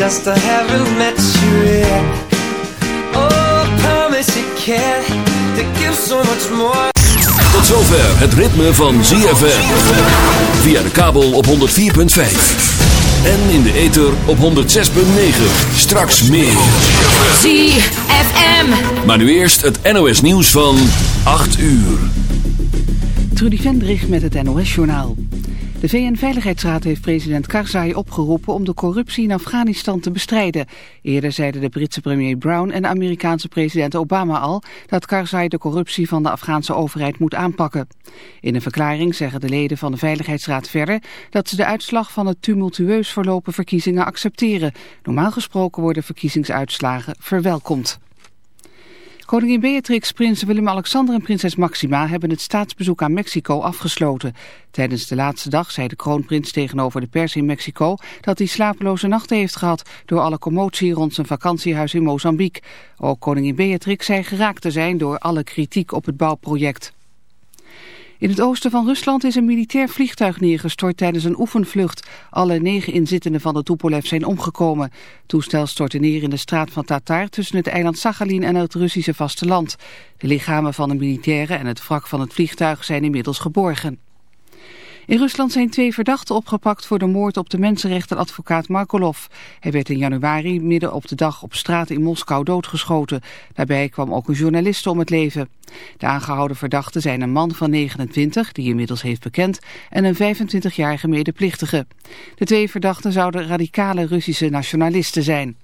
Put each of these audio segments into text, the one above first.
just I haven't met you yet. Oh, promise you care to give so much more. Tot zover het ritme van ZFM. Via de kabel op 104.5. En in de ether op 106.9. Straks meer. ZFM. Maar nu eerst het NOS nieuws van 8 uur. Trudy Vendrich met het NOS-journaal. De VN-veiligheidsraad heeft president Karzai opgeroepen om de corruptie in Afghanistan te bestrijden. Eerder zeiden de Britse premier Brown en Amerikaanse president Obama al dat Karzai de corruptie van de Afghaanse overheid moet aanpakken. In een verklaring zeggen de leden van de Veiligheidsraad verder dat ze de uitslag van het tumultueus verlopen verkiezingen accepteren. Normaal gesproken worden verkiezingsuitslagen verwelkomd. Koningin Beatrix, prins Willem-Alexander en prinses Maxima hebben het staatsbezoek aan Mexico afgesloten. Tijdens de laatste dag zei de kroonprins tegenover de pers in Mexico dat hij slapeloze nachten heeft gehad door alle commotie rond zijn vakantiehuis in Mozambique. Ook koningin Beatrix zei geraakt te zijn door alle kritiek op het bouwproject. In het oosten van Rusland is een militair vliegtuig neergestort tijdens een oefenvlucht. Alle negen inzittenden van de Tupolev zijn omgekomen. Toestel stortte neer in de straat van Tatar tussen het eiland Sachalin en het Russische vasteland. De lichamen van de militairen en het wrak van het vliegtuig zijn inmiddels geborgen. In Rusland zijn twee verdachten opgepakt voor de moord op de mensenrechtenadvocaat Markolov. Hij werd in januari midden op de dag op straat in Moskou doodgeschoten. Daarbij kwam ook een journaliste om het leven. De aangehouden verdachten zijn een man van 29, die inmiddels heeft bekend, en een 25-jarige medeplichtige. De twee verdachten zouden radicale Russische nationalisten zijn.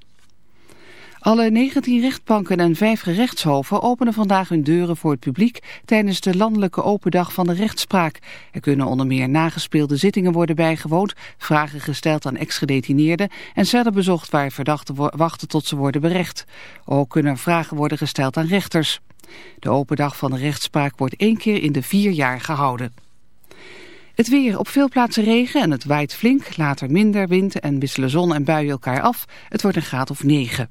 Alle 19 rechtbanken en 5 gerechtshoven openen vandaag hun deuren voor het publiek tijdens de landelijke open dag van de rechtspraak. Er kunnen onder meer nagespeelde zittingen worden bijgewoond, vragen gesteld aan ex-gedetineerden en cellen bezocht waar verdachten wachten tot ze worden berecht. Ook kunnen vragen worden gesteld aan rechters. De open dag van de rechtspraak wordt één keer in de vier jaar gehouden. Het weer op veel plaatsen regen en het waait flink, later minder wind en wisselen zon en buien elkaar af. Het wordt een graad of 9.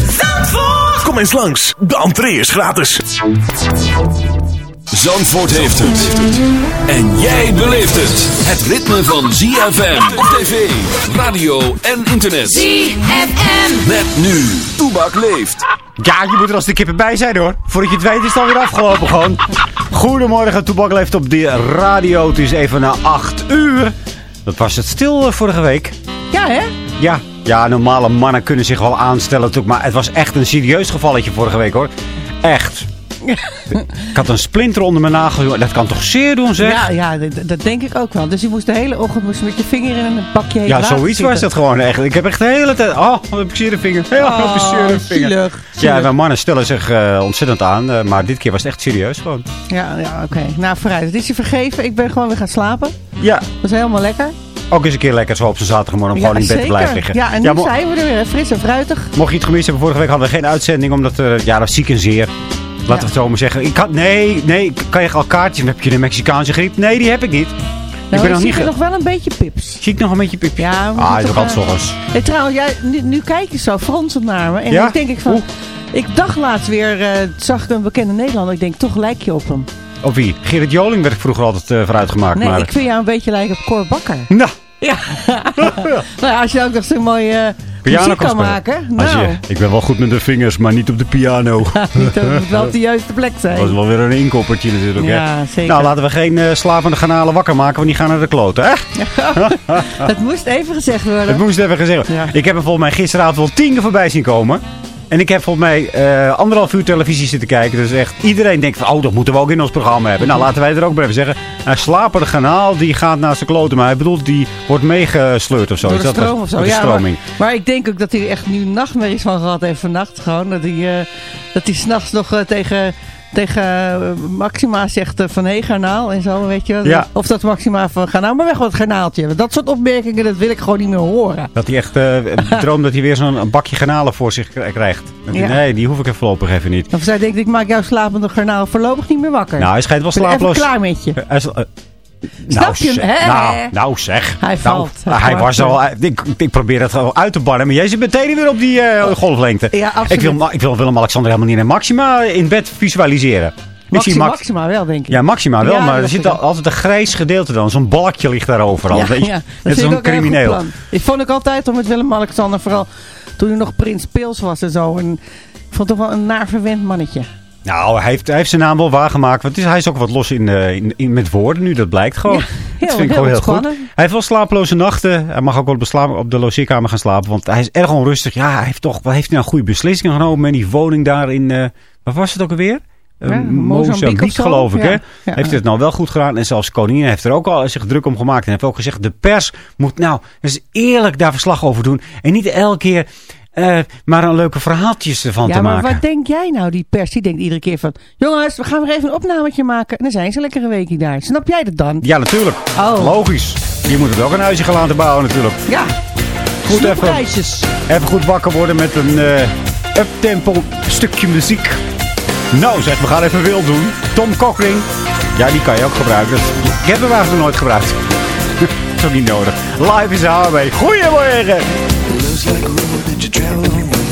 Kom eens langs, de entree is gratis. Zandvoort heeft het. En jij beleeft het. Het ritme van ZFM op tv, radio en internet. ZFM. Met nu, Toebak leeft. Ja, je moet er als de kippen bij zijn hoor. Voordat je het weet is het alweer afgelopen gewoon. Goedemorgen, Toebak leeft op de radio. Het is even na 8 uur. Dat was het stil eh, vorige week. Ja, hè? Ja, ja, normale mannen kunnen zich wel aanstellen natuurlijk. Maar het was echt een serieus gevalletje vorige week hoor. Echt. Ik had een splinter onder mijn nagel. Dat kan toch zeer doen zeg? Ja, ja dat, dat denk ik ook wel. Dus je moest de hele ochtend moest met je vinger in een bakje Ja, zoiets was dat gewoon echt. Ik heb echt de hele tijd... Oh, wat heb ik vinger. Ja, Oh, vinger. zielig. Ja, mijn mannen stellen zich eh, ontzettend aan. eh, maar dit keer was het echt serieus gewoon. Ja, ja oké. Nou, vooruit. Het is je vergeven. Ik ben gewoon weer gaan slapen. Ja, Dat is helemaal lekker. Ook eens een keer lekker zo op zijn zaterdagmorgen om ja, gewoon in bed te blijven liggen. Ja, en nu mo- zijn we er weer. Fris en fruitig. Mocht je het gemist hebben, vorige week hadden we geen uitzending. Omdat, er ja, dat ziek en zeer. Laten we het zo maar zeggen. Ik had, nee, nee, kan je al kaartjes? Heb je de Mexicaanse griep? Nee, die heb ik niet. Nou, ben nog zie niet... nog wel een beetje pips. Zie ik nog een beetje pipje? Ja, Ah, is ook altijd eh, eens. Trouwens, jij, nu, nu kijk je zo fronsend naar me. En Ja? ik denk ik van... Oeh. Ik dacht laatst weer, eh, zag ik een bekende Nederlander. Ik denk, toch lijk je op hem. Of wie? Gerrit Joling werd vroeger altijd eh vooruitgemaakt. Nee, maar... ik vind jou een beetje lijken op Cor Bakker. Nou, Ja. nou als je ook nog zo'n mooie eh, piano muziek kan maken. Als Nou, je, ik ben wel goed met de vingers, maar niet op de piano. niet, dat moet wel op de juiste plek zijn. Dat was wel weer een inkoppertje natuurlijk. hè? Ja, zeker. Nou, laten we geen eh, slapende garnalen wakker maken, want die gaan naar de kloten. Hè? Dat moest even gezegd worden. Het moest even gezegd worden. Ja. Ik heb er volgens mij gisteravond wel tien keer voorbij zien komen. En ik heb volgens mij eh, anderhalf uur televisie zitten kijken. Dus echt iedereen denkt van, oh, dat moeten we ook in ons programma hebben. Nou, laten wij er ook bij even zeggen. Een slapende garnaal, die gaat naar zijn kloten. Maar hij bedoelt, die wordt meegesleurd of zo. Door Is de stroom of zo. Ja, stroming. maar, maar ik denk ook dat hij echt nu nachtmerries van gehad heeft vannacht. Gewoon dat hij, eh, dat hij s'nachts nog eh, tegen, tegen eh, Maxima zegt eh, van hé garnaal en zo, weet je wel. Ja. Of dat Maxima van ga nou maar weg wat garnaaltje. Dat soort opmerkingen, dat wil ik gewoon niet meer horen. Dat hij echt eh, droomt dat hij weer zo'n bakje garnalen voor zich krijgt. Ja. Nee, die hoef ik voorlopig even niet. Of zij denkt, ik maak jouw slapende garnaal voorlopig niet meer wakker. Nou, hij schijnt wel ik ben even slaaploos. klaar met je. Hij Snap nou, je hem, hè? nou, nou zeg. Hij Nou, valt. Hij was al... Ik, ik probeer het al uit te bannen. Maar jij zit meteen weer op die eh, golflengte. Ja, absoluut. Ik wil, ik wil Willem-Alexander helemaal niet in Maxima in bed visualiseren. Ik Maxima, Max, Maxima wel, denk ik. ja, Maxima wel, Ja, maar er zit ik al- altijd een grijs gedeelte dan. Zo'n balkje ligt daar overal. Ja, weet je? ja, dat ik zo'n crimineel. Ik vond ook altijd om met Willem-Alexander, vooral toen hij nog prins Pils was en zo. En ik vond het toch wel een naar verwend mannetje. Nou, hij heeft, hij heeft zijn naam wel waargemaakt. Want hij is ook wat los in, eh, in, in- met woorden nu, dat blijkt gewoon. Ja, heel- dat vind ik gewoon heel goed. Hij heeft wel slapeloze nachten. Hij mag ook wel op de, op de logeerkamer gaan slapen. Want hij is erg onrustig. Ja, hij heeft toch, wat heeft hij nou goede beslissingen genomen met die woning daar in, eh waar was het ook alweer? Eh, Ja, Mozambique zo. geloof ik, Ja, hè? ja. Heeft hij het nou wel goed gedaan? En zelfs koningin heeft er ook al zich druk om gemaakt. En heeft ook gezegd, de pers moet nou eens eerlijk daar verslag over doen. En niet elke keer eh, maar een leuke verhaaltjes ervan ja, te maar maken. wat denk jij nou, die pers? Die denkt iedere keer van... Jongens, we gaan weer even een opnametje maken. En dan zijn ze lekker een weekje daar. Snap jij dat dan? Ja, natuurlijk. Oh. Logisch. Je moet het ook een huisje gaan laten bouwen natuurlijk. Ja. Goed even, even goed wakker worden met een eh uptempo stukje muziek. Nou zeg, we gaan even wild doen. Tom Cochran. Ja, die kan je ook gebruiken. Ik heb hem eigenlijk nog nooit gebruikt. Dat is ook niet nodig. Live is our way. Goedemorgen.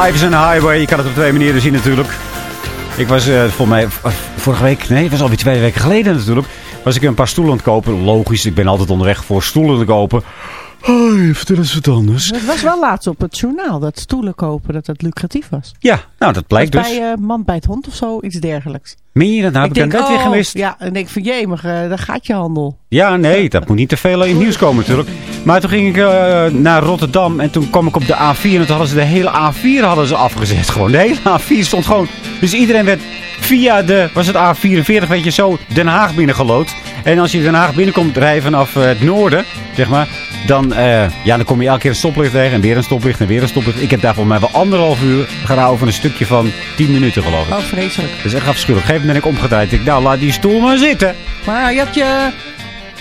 Live is een highway. Je kan het op twee manieren zien natuurlijk. Ik was eh volgens mij v- vorige week, nee, het was alweer twee weken geleden natuurlijk. Was ik een paar stoelen aan het kopen. Logisch, ik ben altijd onderweg voor stoelen te kopen. Hoi, vertel eens wat anders. Het was wel laatst op het journaal dat stoelen kopen, dat dat lucratief was. Ja, nou dat blijkt Dat dus. bij eh, Man bij het Hond of zo, iets dergelijks. Meen je dat nou? Heb ik, denk, weer oh, gemist? Ja, en ik denk van maar eh, daar gaat je handel. Ja, nee, dat moet niet te veel in het nieuws komen natuurlijk. Maar toen ging ik eh, naar Rotterdam en toen kwam ik op de A4 en toen hadden ze de hele A4 hadden ze afgezet. Gewoon de hele A4 stond gewoon. Dus iedereen werd via de, was het A44, weet je zo, Den Haag binnengelood. En als je Den Haag binnenkomt rijden vanaf eh, het noorden, zeg maar, dan, eh, ja, dan kom je elke keer een stoplicht tegen en weer een stoplicht en weer een stoplicht. Ik heb daar volgens mij wel anderhalf uur gereden over een stukje van 10 minuten geloof ik. Oh, vreselijk. Dat is echt afschuwelijk. Op een gegeven moment ben ik omgedraaid. Ik dacht, nou, laat die stoel maar zitten. Maar je had je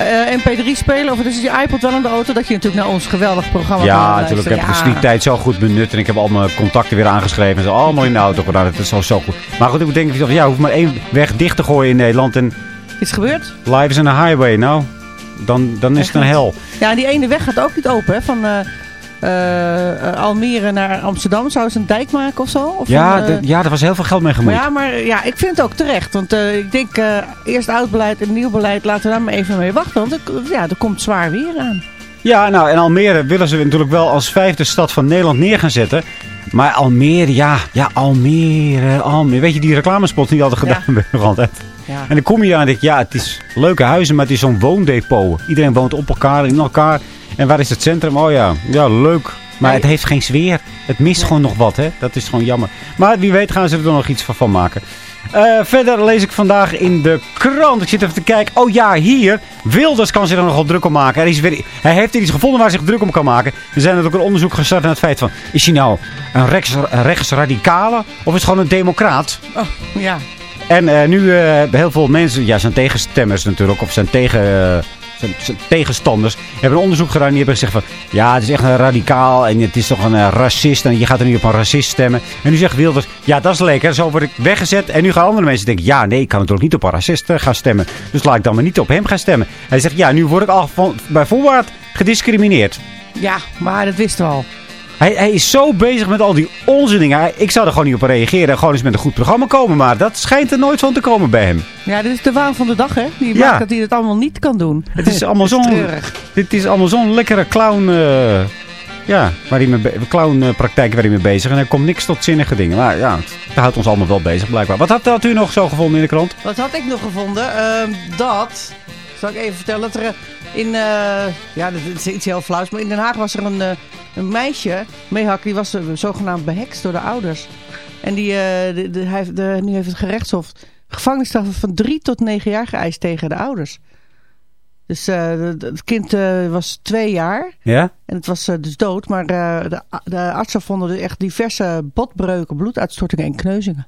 eh, MP3 spelen, of dus je iPod wel in de auto, dat je natuurlijk naar ons geweldig programma Ja, natuurlijk. Ik heb dus die tijd zo goed benut. En ik heb al mijn contacten weer aangeschreven. En zo allemaal in de auto gedaan. Het is al zo goed. Maar goed, ik denk, ja, hoef maar één weg dicht te gooien in Nederland. En Iets gebeurd? live is een highway. Nou, dan, dan is het een hel. Ja, en die ene weg gaat ook niet open, hè? Van eh, Almere naar Amsterdam. Zouden ze een dijk maken of zo? Of Ja, een, eh, ja, er was heel veel geld mee gemoeid. ja, maar ja, ik vind het ook terecht. Want eh, ik denk, eh, eerst oud beleid en nieuw beleid, laten we daar maar even mee wachten. Want er, ja, er komt zwaar weer aan. Ja, nou, en Almere willen ze natuurlijk wel als vijfde stad van Nederland neer gaan zetten. Maar Almere, ja, ja, Almere, Almere. Weet je, die reclamespots die altijd Ja. gedaan altijd. Ja. En dan kom je aan en denk je, ja, het is leuke huizen, maar het is zo'n woondepot. Iedereen woont op elkaar, in elkaar. En waar is het centrum? Oh ja, ja, leuk. Maar het heeft geen sfeer. Het mist gewoon nog wat, hè. Dat is gewoon jammer. Maar wie weet gaan ze er nog iets van, maken. Eh, verder lees ik vandaag in de krant. Ik zit even te kijken. Oh ja, hier. Wilders kan zich er nogal druk om maken. Er is weer, hij heeft er iets gevonden waar hij zich druk om kan maken. Er zijn natuurlijk een onderzoek gestart naar het feit van... Is hij nou een rechts, rechtsradicale of is het gewoon een democraat? Oh, ja. En eh, nu hebben heel veel mensen, ja, zijn tegenstemmers natuurlijk, of zijn, tegen, eh, zijn, tegenstanders, hebben een onderzoek gedaan. Die hebben gezegd van, ja, het is echt een radicaal en het is toch een racist. En je gaat er nu op een racist stemmen. En nu zegt Wilders, ja, dat is lekker. Zo word ik weggezet. En nu gaan andere mensen denken, ja, nee, ik kan natuurlijk niet op een racist gaan stemmen. Dus laat ik dan maar niet op hem gaan stemmen. Hij zegt, ja, nu word ik al van, bij voorbaat gediscrimineerd. Ja, maar dat wisten al. Hij, hij is zo bezig met al die onzin dingen. Hij- Ik zou er gewoon niet op reageren en gewoon eens met een goed programma komen. Maar dat schijnt er nooit van te komen bij hem. Ja, dit is de waan van de dag, hè? Die Ja. maakt dat hij het allemaal niet kan doen. Het is allemaal zo'n dit is allemaal zo'n lekkere clown, eh, ja, waar hij mee be- clown eh, praktijk waar hij mee bezig. En er komt niks tot zinnige dingen. Maar ja, het houdt ons allemaal wel bezig blijkbaar. Wat had, had u nog zo gevonden in de krant? Wat had ik nog gevonden? Ehm, dat, zal ik even vertellen, dat er in, eh, ja, dat is iets heel flauws, maar in Den Haag was er een, eh, een meisje, Mehak, die was eh, zogenaamd behekst door de ouders. En die, de, de, hij, de, nu heeft het gerechtshof gevangenisstraffen van drie tot negen jaar geëist tegen de ouders. Dus het kind was twee jaar Ja? en het was dus dood, maar de, de artsen vonden er echt diverse botbreuken, bloeduitstortingen en kneuzingen.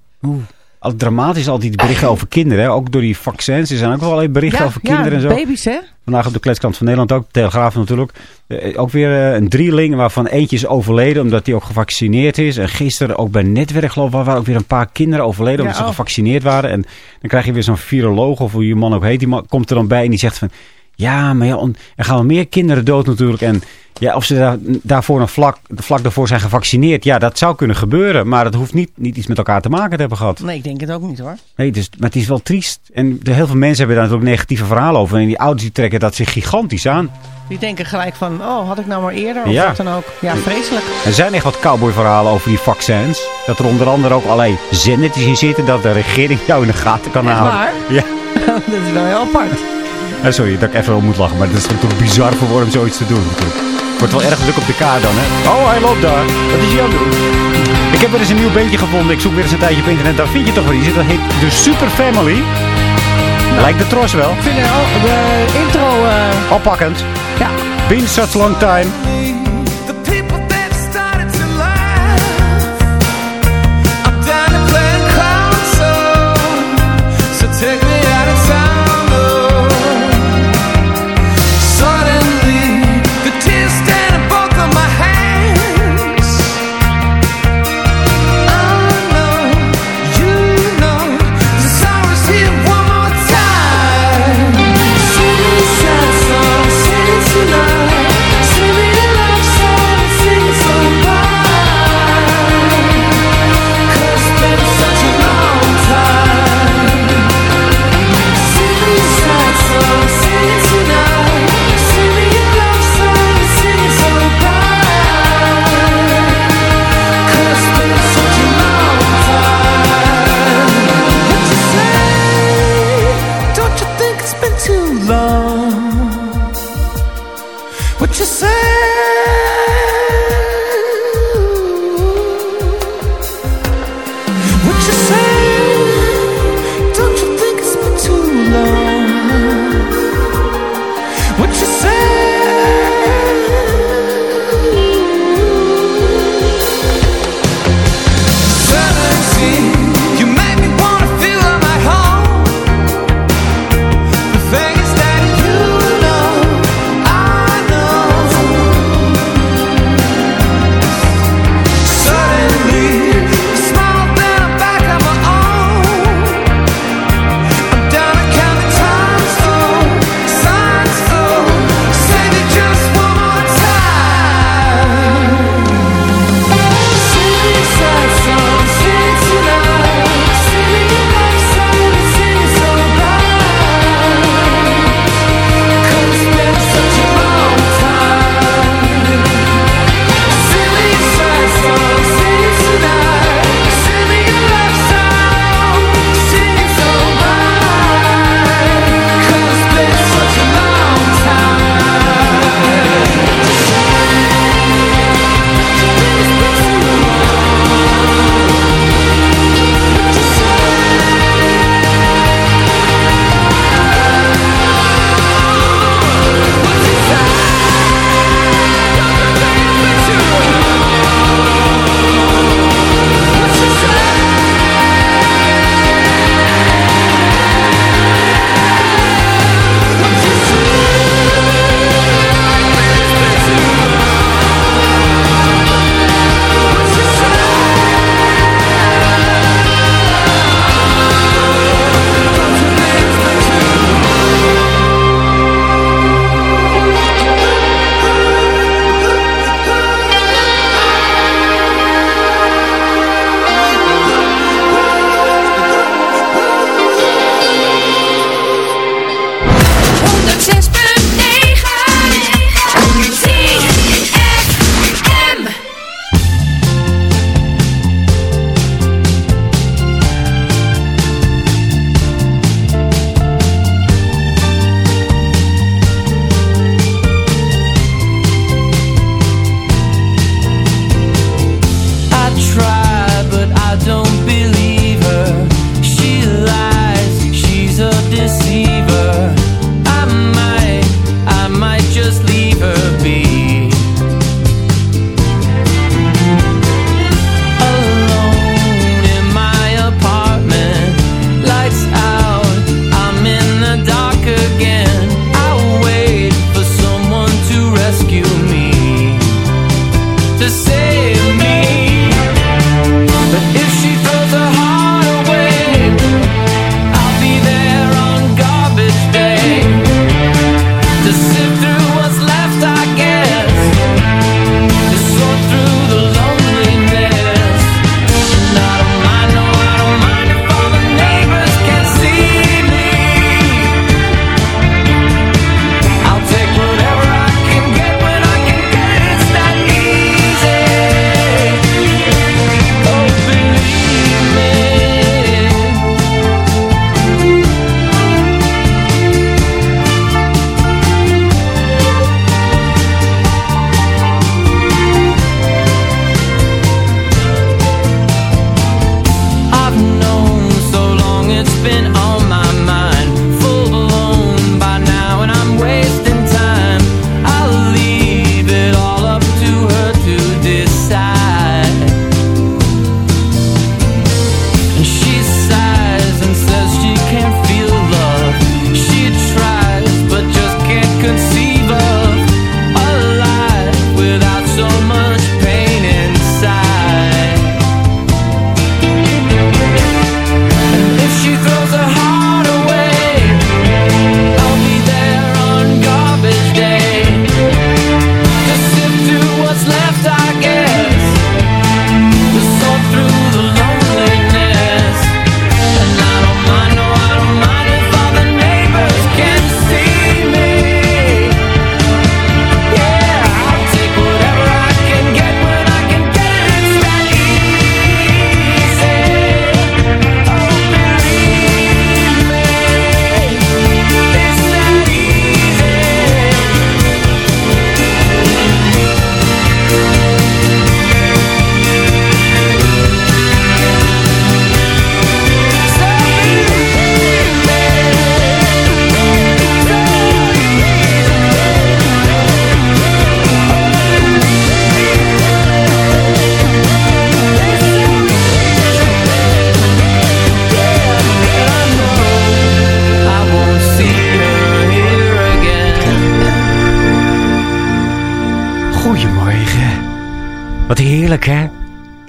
Al dramatisch al die berichten over kinderen. Hè? Ook door die vaccins. Er zijn ook wel allerlei berichten over kinderen en zo. baby's hè? Vandaag op de kletskant van Nederland ook. Telegraaf natuurlijk. Eh, ook weer eh, een drieling waarvan eentje is overleden omdat hij ook gevaccineerd is. En gisteren ook bij Netwerk geloof ik waren ook weer een paar kinderen overleden omdat Ja, ze oh. gevaccineerd waren. En dan krijg je weer zo'n viroloog of hoe die man ook heet. Die man komt er dan bij en die zegt van... Ja, maar ja, er gaan wel meer kinderen dood natuurlijk. En ja, of ze daar, daarvoor een vlak, vlak daarvoor zijn gevaccineerd. Ja, dat zou kunnen gebeuren. Maar dat hoeft niet, niet iets met elkaar te maken te hebben gehad. Nee, ik denk het ook niet hoor. Nee, dus, maar het is wel triest. En de, heel veel mensen hebben daar natuurlijk negatieve verhalen over. En die ouders die trekken dat zich gigantisch aan. Die denken gelijk van, oh, had ik nou maar eerder? Of Ja. wat dan ook. Ja, vreselijk. Er zijn echt wat cowboyverhalen over die vaccins. Dat er onder andere ook allerlei zendertjes in zitten. Dat de regering jou in de gaten kan houden. waar? Ja. dat is wel heel apart. Eh, sorry dat ik even om moet lachen. Maar dat is natuurlijk bizar voor om zoiets te doen. Wordt wel erg druk op de kaart dan, hè? Oh, hij loopt daar. Wat is hij aan het doen? Ik heb weer eens een nieuw beentje gevonden. Ik zoek weer eens een tijdje op internet. Daar vind je toch wel iets. Dat heet The Super Family. Lijkt de tros wel. Ik vind de, de intro, eh, Oppakkend. ja, Been such long time.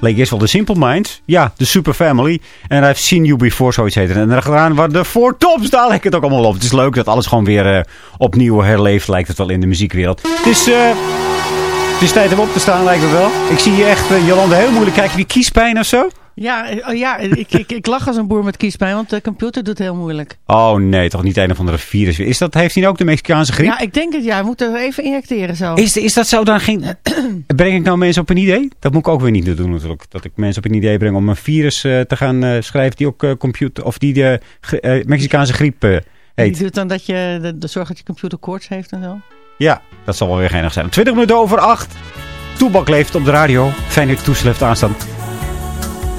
Leek eerst wel de Simple Minds. Ja, de Super Family. En I've Seen You Before, zoiets heet het. En daarachteraan waren de Four Tops. Daar lijkt het ook allemaal op. Het is leuk dat alles gewoon weer eh, opnieuw herleeft, lijkt het wel in de muziekwereld. Het is, eh, het is tijd om op te staan, lijkt het wel. Ik zie je echt, uh, Jolande, heel moeilijk kijken. Wie kiespijn of zo? Ja, oh ja ik, ik, ik lach als een boer met kiespijn, want de computer doet heel moeilijk. Oh nee, toch niet een of andere virus. Is dat, heeft hij ook de Mexicaanse griep? Ja, ik denk het. Ja, we moeten even injecteren zo. Is, is dat zo dan geen... breng ik nou mensen op een idee? Dat moet ik ook weer niet doen natuurlijk. Dat ik mensen op een idee breng om een virus eh, te gaan eh, schrijven die ook eh, computer... Of die de Mexicaanse griep heet. Die doet dan dat je de, de zorg dat je computer koorts heeft en zo. Ja, dat zal wel weer geinig zijn. 20 minuten over 8. Toebak leeft op de radio. Fijn dat je toestel heeft aanstaan.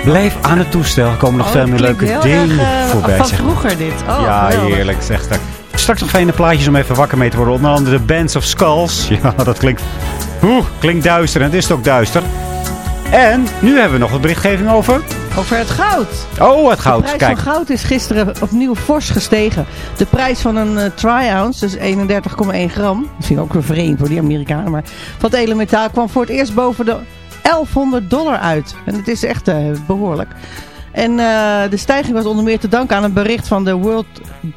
Blijf aan het toestel. Er komen nog Oh, veel dat meer leuke dingen erg, eh, voorbij. Van vroeger dit. Oh, ja, geweldig. heerlijk. Zeg straks. Straks nog fijne plaatjes om even wakker mee te worden. Onder andere de Bands of Skulls. Ja, dat klinkt, oeh, klinkt duister. En het is ook duister. En nu hebben we nog een berichtgeving over. Over het goud. Oh, het De goud. prijs Kijk. van goud is gisteren opnieuw fors gestegen. De prijs van een eh, tri-ounce, dus 31,1 gram. Dat ik ook weer vreemd voor die Amerikanen. Maar van het elementaal kwam voor het eerst boven de 1100 dollar uit. En het is echt eh, behoorlijk. En eh, de stijging was onder meer te danken aan een bericht van de World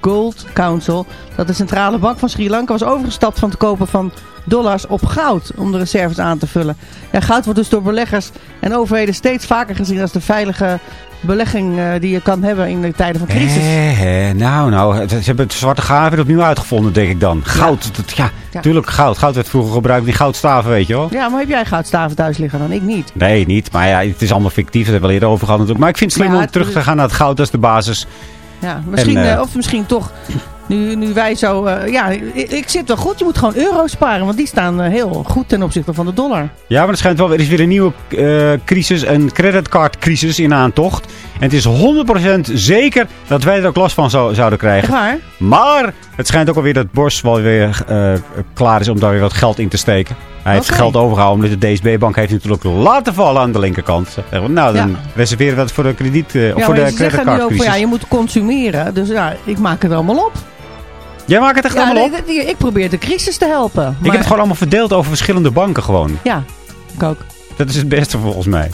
Gold Council. Dat de centrale bank van Sri Lanka was overgestapt van het kopen van dollars op goud. Om de reserves aan te vullen. Ja, goud wordt dus door beleggers en overheden steeds vaker gezien als de veilige belegging eh, die je kan hebben in de tijden van crisis. Hé, hé, nou, nou, ze hebben het zwarte gaaf weer opnieuw uitgevonden, denk ik dan. Goud, dat, ja, Ja. tuurlijk goud. Goud werd vroeger gebruikt in goudstaven, weet je wel. Ja, maar heb jij goudstaven thuis liggen dan? Ik niet. Nee, niet. Maar ja, het is allemaal fictief. Dat hebben we eerder over gehad natuurlijk. Maar ik vind het slim Ja, om het- terug te gaan naar het goud. Dat is de basis. Ja, misschien, En, eh, eh, of misschien toch, nu, nu wij zo... eh, ja, ik, ik zit wel goed. Je moet gewoon euro's sparen, want die staan eh, heel goed ten opzichte van de dollar. Ja, maar er schijnt wel, er is weer een nieuwe eh, crisis, een creditcardcrisis in aantocht. En het is 100% zeker dat wij er ook last van zou- zouden Echt krijgen. waar? Maar het schijnt ook alweer dat Bos wel weer klaar is om daar weer wat geld in te steken. Hij heeft geld overgehouden omdat de DSB-bank heeft natuurlijk laten vallen aan de linkerkant. Nou, dan Ja. reserveren we dat voor de krediet, of Ja, voor de creditcardcrisis. ja, je moet consumeren. Dus ja, ik maak het allemaal op. Jij maakt het echt Ja, allemaal op? nee, ik probeer de crisis te helpen. Ik heb het gewoon allemaal verdeeld over verschillende banken gewoon. Ja, ik ook. Dat is het beste volgens mij.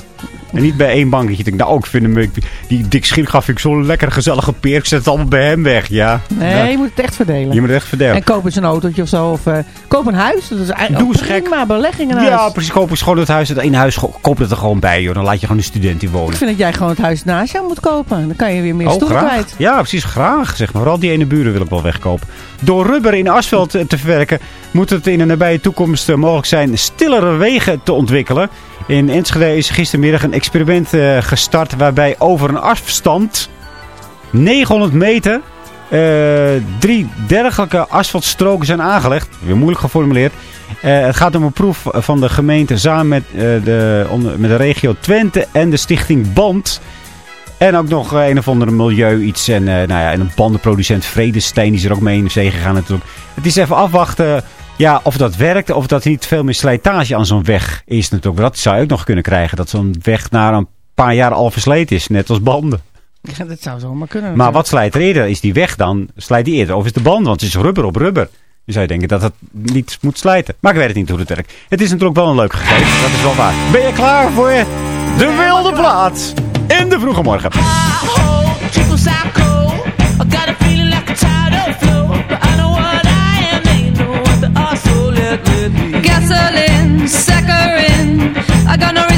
En niet bij één bank dat je denkt, nou ik vind hem, ik- die Dick Schiergaf vind ik zo'n lekker gezellige peer. Ik zet het allemaal bij hem weg, ja. Nee, Ja. je moet het echt verdelen. Je moet het echt verdelen. En koop eens een autootje of zo. Of eh, koop een huis. Dat is eigenlijk Doe gek. prima belegging in huis. Ja, precies. Koop eens gewoon het huis, het ene huis, go- koop het er gewoon bij, joh. Dan laat je gewoon een student in Ik wonen. vind dat jij gewoon het huis naast jou moet kopen. Dan kan je weer meer Oh, graag. kwijt. Ja, precies, graag. Zeg maar. Vooral die ene buren wil ik wel wegkopen. Door rubber in asfalt te verwerken, moet het in de nabije toekomst eh, mogelijk zijn stillere wegen te ontwikkelen. In Enschede is gistermiddag een experiment eh, gestart waarbij over een afstand 900 meter eh, drie dergelijke asfaltstroken zijn aangelegd. Weer moeilijk geformuleerd. Eh, het gaat om een proef van de gemeente samen met, de, met de regio Twente en de stichting Band. En ook nog een of andere milieu iets. En, nou ja, en een bandenproducent Vredestein is er ook mee in de zee gegaan natuurlijk. Het is even afwachten ja, of dat werkt. Of dat niet veel meer slijtage aan zo'n weg is natuurlijk. Dat zou je ook nog kunnen krijgen. Dat zo'n weg na een paar jaar al versleten is. Net als banden. Ja, dat zou zomaar kunnen. Maar natuurlijk. wat slijt er eerder? Is die weg dan? Slijt die eerder? Of is de band? Want het is rubber op rubber. Je zou denken dat het niet moet slijten. Maar ik weet het niet hoe het werkt. Het is natuurlijk wel een leuk gegeven. Dat is wel waar. Ben je klaar voor de wilde plaats? In de vroege morgen. Psycho. I got a feeling like a tidal flow. But I know what I got no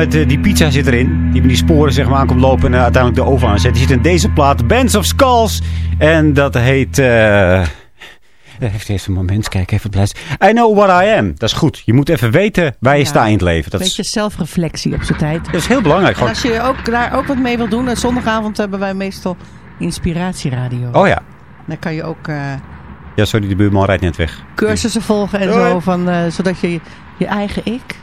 met eh, die pizza zit erin. Die met die sporen zeg maar aankomt lopen en eh, uiteindelijk de oven aanzet. Die zit in deze plaat, Bands of Skulls. En dat heet... eh Heeft eerst een moment, kijk even blij. I know what I am. Dat is goed. Je moet even weten waar je Ja. staat in het leven. Dat Een is, beetje zelfreflectie op zijn tijd. dat is heel belangrijk. En als je ook, daar ook wat mee wil doen, zondagavond hebben wij meestal inspiratieradio. oh ja. Dan kan je ook Ja, sorry, de buurman rijdt net weg. cursussen volgen en Doei. zo, van, zodat je je eigen ik,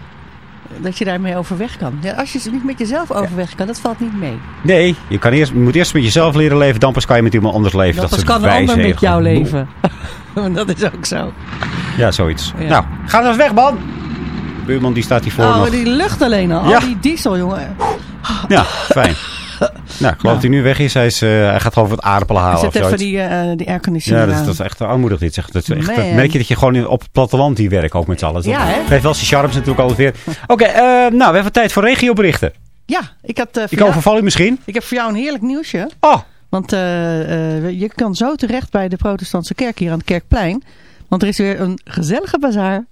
dat je daarmee overweg kan. Ja, als je niet met jezelf overweg kan, dat valt niet mee. Nee, je, kan eerst, je moet eerst met jezelf leren leven. Dan pas kan je met iemand anders leven. Dat dat pas kan een ander met jou leven. Dat is ook zo. Ja, zoiets. Ja. Nou, ga nou eens weg, man. Buurman die staat hier voor Oh, nog. die lucht alleen al. Ja. Al die diesel, jongen. Ja, fijn. Nou, ik geloof dat hij nu weg is. Hij, is, eh, hij gaat gewoon wat aardappelen halen Zet of even die, eh die Ja, airconditioner dat is, aan. dat is echt armoedig dit. Zeg. Dat is echt, Man. merk je dat je gewoon op het platteland die werkt ook met z'n allen. Ja, geeft wel zijn charmes natuurlijk altijd weer. Oké, eh, nou, we hebben tijd voor regioberichten. Ja, ik, had, Ik jou- overval u misschien. ik heb voor jou een heerlijk nieuwsje. Oh, Want je kan zo terecht bij de protestantse kerk hier aan het Kerkplein. Want er is weer een gezellige bazaar.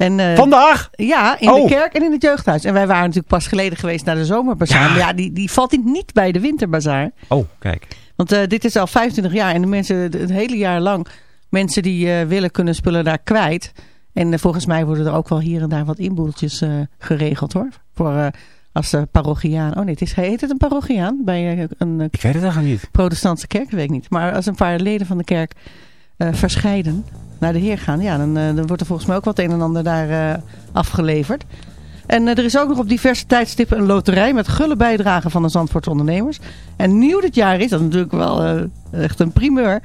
En, eh, vandaag. Ja, in Oh. de kerk en in het jeugdhuis. En wij waren natuurlijk pas geleden geweest naar de zomerbazaar. Ja. Maar ja, die, die valt niet bij de winterbazaar. Oh, kijk. Want eh, dit is al 25 jaar en de mensen het hele jaar lang mensen die eh, willen kunnen spullen daar kwijt. En volgens mij worden er ook wel hier en daar wat inboedeltjes geregeld hoor. Voor als parochiaan. Oh nee, het is, heet het een parochiaan bij een Ik weet het eigenlijk niet. protestantse kerk? Weet ik niet. Maar als een paar leden van de kerk verscheiden naar de Heer gaan, ja, dan, eh, dan wordt er volgens mij ook wat een en ander daar eh, afgeleverd. En eh, er is ook nog op diverse tijdstippen een loterij met gulle bijdragen van de Zandvoortse ondernemers. En nieuw dit jaar is, dat natuurlijk wel echt een primeur.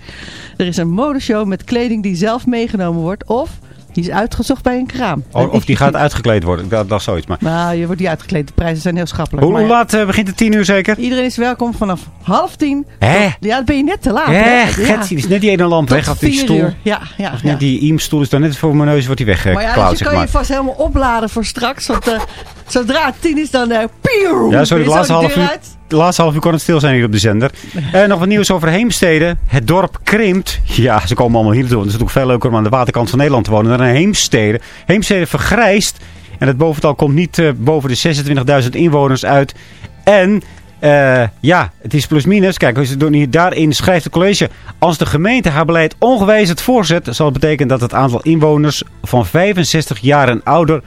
Er is een modeshow met kleding die zelf meegenomen wordt of die is uitgezocht bij een kraam. Oh, of die gaat uitgekleed worden. Dat, dat is zoiets. Maar... Nou, je wordt niet uitgekleed. De prijzen zijn heel schappelijk. Hoe, laat eh, begint het? Tien uur zeker? Iedereen is welkom vanaf half tien. Hè? tot- Ja, dan ben je net te laat. Hé, hè? Getsie, is net die ene lamp Tot weg af die stoel. uur. Ja, ja, Of ja. net die IEM-stoel is dan net voor mijn neus wordt die Maar ja, dus je zeg kan maar. je vast helemaal opladen voor straks. Want eh, zodra het tien is, dan... eh pieuw, Ja, sorry, de laatste half uur, uit. De laatste half uur kon het stil zijn hier op de zender. En nog wat nieuws over Heemstede. Het dorp krimpt. Ja, ze komen allemaal hier naartoe. Het is natuurlijk veel leuker om aan de waterkant van Nederland te wonen dan in Heemstede. Heemstede vergrijst. En het bovental komt niet eh, boven de 26.000 inwoners uit. En... eh, ja, het is plus minus. Kijk, daarin schrijft het college... Als de gemeente haar beleid ongewijzigd voorzet... zal het betekenen dat het aantal inwoners van 65 jaar en ouder...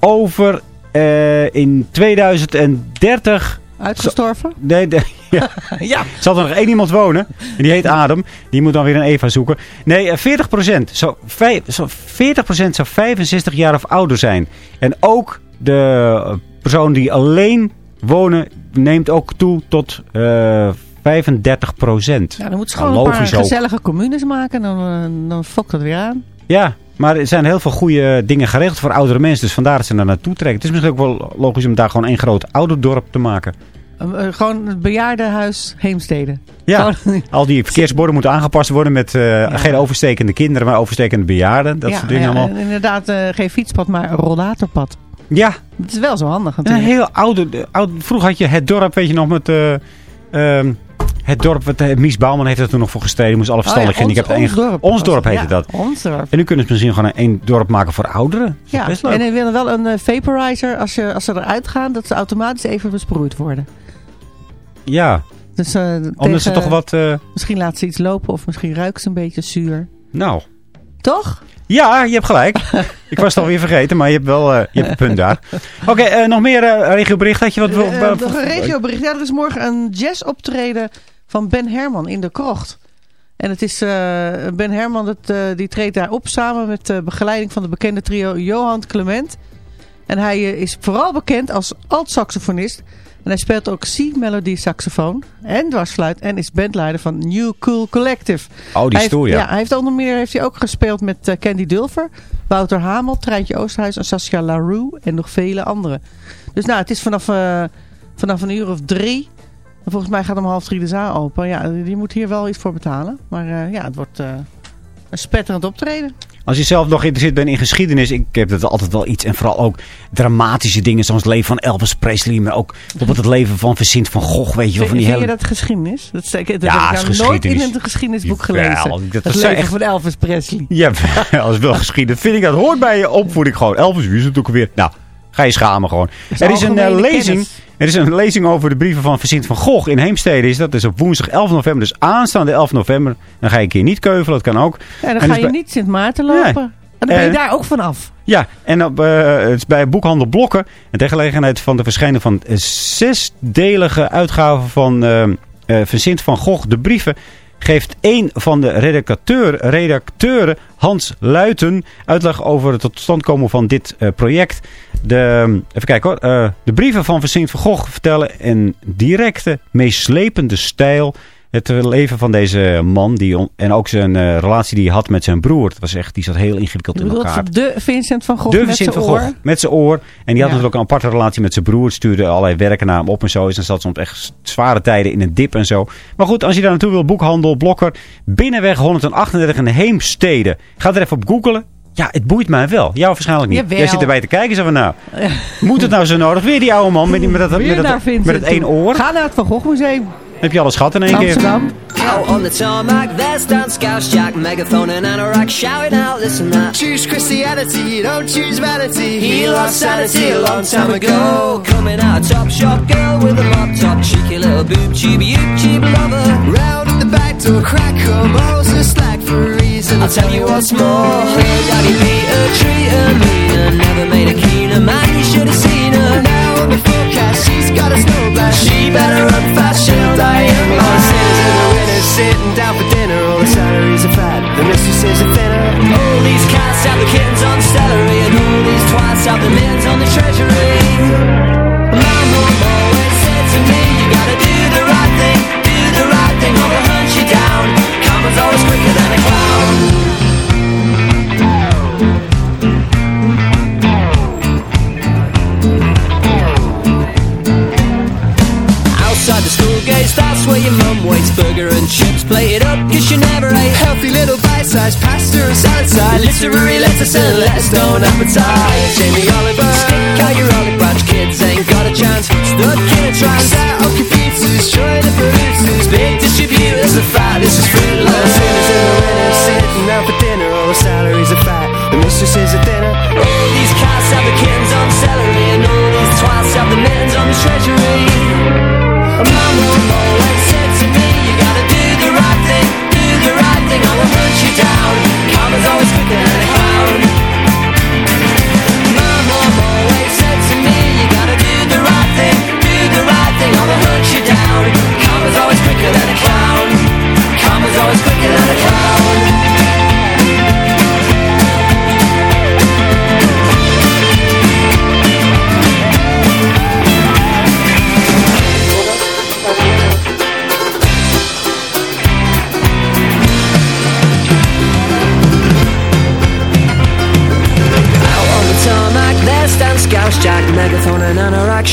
over eh, in 2030 Uitgestorven? Nee, ja. Ja. Zal er nog één iemand wonen. En die heet Adem. Die moet dan weer een Eva zoeken. Nee, eh, 40 procent. Zo, zo 40 procent zou 65 jaar of ouder zijn. En ook de eh, persoon die alleen wonen neemt ook toe tot eh 35 procent. Ja, dan moeten ze gewoon een paar gezellige communes maken. Dan, eh, dan fokt het weer aan. Ja, maar er zijn heel veel goede dingen geregeld voor oudere mensen. Dus vandaar dat ze daar naartoe trekken. Het is misschien ook wel logisch om daar gewoon één groot ouderdorp te maken. Eh, eh, gewoon het bejaardenhuis Heemstede. Ja, Gewoon- al die verkeersborden moeten aangepast worden met eh, geen overstekende kinderen, maar overstekende bejaarden. Dat ja, soort dingen ja, allemaal. inderdaad, geen fietspad, maar een rollatorpad. Ja, Het is wel zo handig een heel oude, de- oude... Vroeger had je het dorp, weet je nog, met... eh, ehm, het dorp, wat, eh, Mies Bouwman heeft er toen nog voor gestreden. Moest alle verstandig Oh ja, ik heb ons, ons dorp. Ons dorp heette Ja, dat. Ons dorp. En nu kunnen ze misschien gewoon een één dorp maken voor ouderen. Ja, best leuk. en we willen wel een eh, vaporizer als, je, als ze eruit gaan, dat ze automatisch even besproeid worden. Ja, Dus, eh, omdat ze tegen- toch wat... eh, Misschien laten ze iets lopen of misschien ruiken ze een beetje zuur. nou... Toch? Ja, je hebt gelijk. ik was het alweer vergeten, maar je hebt wel eh, je hebt een punt daar. Oké, eh, nog meer eh regiobericht. Had je wat... Nog een regiobericht. Ja, er is morgen een jazzoptreden van Ben Herman in de Krocht. En het is eh, Ben Herman, dat, eh, die treedt daar op samen met de begeleiding van de bekende trio Johan Clement. En hij is vooral bekend als alt-saxofonist. En hij speelt ook C-melody saxofoon en dwarsfluit. En is bandleider van New Cool Collective. Oh, die hij stoel, heeft, ja. Hij heeft onder meer heeft hij ook gespeeld met eh, Candy Dulfer, Wouter Hamel, Treintje Oosterhuis en Saskia LaRue en nog vele anderen. Dus nou, het is vanaf, eh, vanaf een uur of drie. En volgens mij gaat om half drie de zaal open. Ja, die moet hier wel iets voor betalen. Maar eh, ja, het wordt een spetterend optreden. Als je zelf nog geïnteresseerd bent in geschiedenis, ik heb dat altijd wel iets. En vooral ook dramatische dingen zoals het leven van Elvis Presley. Maar ook bijvoorbeeld het leven van Vincent van Gogh, weet je wel. Van die vind je hele... dat geschiedenis? Dat, is- dat Ja, heb ik nou nooit in een geschiedenisboek gelezen. dat het leven echt- van Elvis Presley. Ja, als wel geschiedenis. Vind ik dat hoort bij je opvoeding gewoon. Elvis, wie is het ook weer? Nou, ga je schamen gewoon. is Er is een eh, lezing... kennis. Er is een lezing over de brieven van Vincent van Gogh in Heemstede. Is dat dus op woensdag 11 november. Dus aanstaande 11 november. Dan ga je een keer niet keuvelen. Dat kan ook. Ja, dan En ga dus je niet Sint Maarten lopen. Nee. En dan ben je Eh. daar ook vanaf. Ja, en op, eh, het is bij Boekhandel Blokken. En ter gelegenheid van de verschijning van zesdelige uitgave van eh, Vincent van Gogh, de brieven, geeft een van de redacteur, redacteuren, Hans Luiten, uitleg over het tot stand komen van dit eh, project. De, even kijken hoor. eh, de brieven van Vincent van Gogh vertellen een directe, meeslepende stijl. Het leven van deze man die en ook zijn eh, relatie die hij had met zijn broer. Het was echt, die zat heel ingewikkeld in elkaar. de Vincent van Gogh De met Vincent zijn van oor? Gogh met zijn oor. En die had Ja. natuurlijk ook een aparte relatie met zijn broer. Stuurde allerlei werken naar hem op en zo. Dus dan zat soms echt zware tijden in een dip en zo. Maar goed, als je daar naartoe wil, boekhandel, blokker. Binnenweg 138 in Heemstede. Ga er even op googelen. Ja, het boeit mij wel. Jou waarschijnlijk niet. Jawel. Jij zit erbij te kijken. Zo van, nou, moet het nou zo nodig? Weer die oude man met, die- met, dat, met, dat, het één oor. Ga naar het Van Gogh Museum. Heb je alles gehad in één keer? Amsterdam. Out on the tarmac, there's Dan Scouse Jack, megaphone and anorak shouting out, listen that. Choose Christianity, don't choose vanity. He lost sanity a long time ago. Coming out top shop girl with a mop top, cheeky little boob tube, YouTube lover. Round at the back door, crack her morals are slack for a reason. I'll tell you what's more, her daddy Peter treat her meaner, never made a keener man, you should have seen down for dinner. All the salaries are fat, the mistresses are thinner. All these cats have the kittens on celery, and all these twats have the mittens on the treasury. Mom always said to me, And chips plated up, cause you never ate. Healthy little bite-sized pasta and salad side. Literary lettuce and lettuce don't appetite. Jamie Oliver, stick out your olive branch. Kids ain't got a chance. Stuck in a trance. Sat on computers, trying to produce Big distributors of fat. This is fruitless. sinners and the winners sitting down for dinner. All the salaries are fat, the mistresses are thinner. All these cats have the kittens on celery, and all these twats have the mittens on the treasury. Mama always said to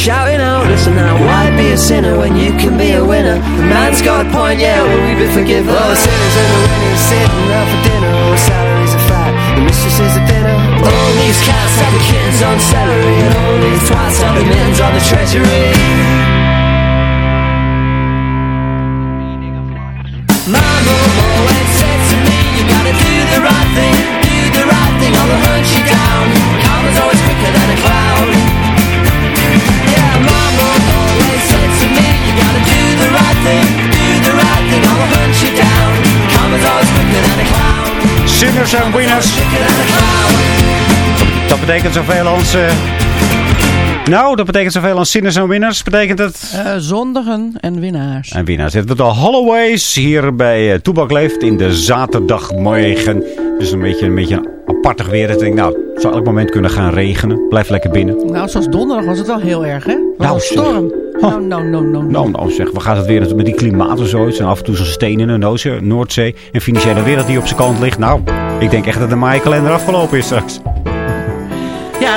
shouting out, listen now, why be a sinner when you can be? The man's got a point, yeah, will we be forgiven? All the sinners and the winners sitting down for dinner. All the salaries are fat, the mistresses are thinner. All these cats have the kittens on salary, and all these twats have the mittens on the treasury. Winners. Clown. Dat betekent zoveel als... eh, Nou, dat betekent zoveel als sinners en winners. Betekent het... Eh, zondigen en winnaars. En winnaars. Het wordt de Holloways hier bij uh, Toebak Leeft in de zaterdagmorgen. Dus een beetje een beetje apartig weer. Ik denk, nou, het zou elk moment kunnen gaan regenen. Blijf lekker binnen. Nou, zoals donderdag was het wel heel erg, hè? Was Nou, storm. Nou, nou, nou, nou. Nou, nou zeg, waar gaat het weer met die klimaat en zo? Het zijn af en toe zo'n steen in de Noordzee, Noordzee. En financiële wereld die op zijn kant ligt. Nou, ik denk echt dat de maaikalender afgelopen is straks.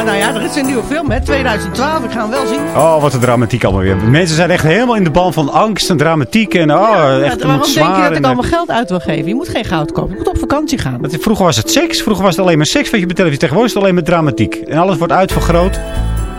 Ja, nou ja, er is een nieuwe film, hè? 2012. Ik ga hem wel zien. Oh, wat een dramatiek allemaal weer. Mensen zijn echt helemaal in de ban van angst en dramatiek. En oh, Ja, echt waarom denk je dat ik allemaal geld uit wil geven? Je moet geen goud kopen. Je moet op vakantie gaan. Dat- Vroeger was het seks. Vroeger was het alleen maar seks wat je op televisie. Tegenwoordig is het alleen maar dramatiek. En alles wordt uitvergroot.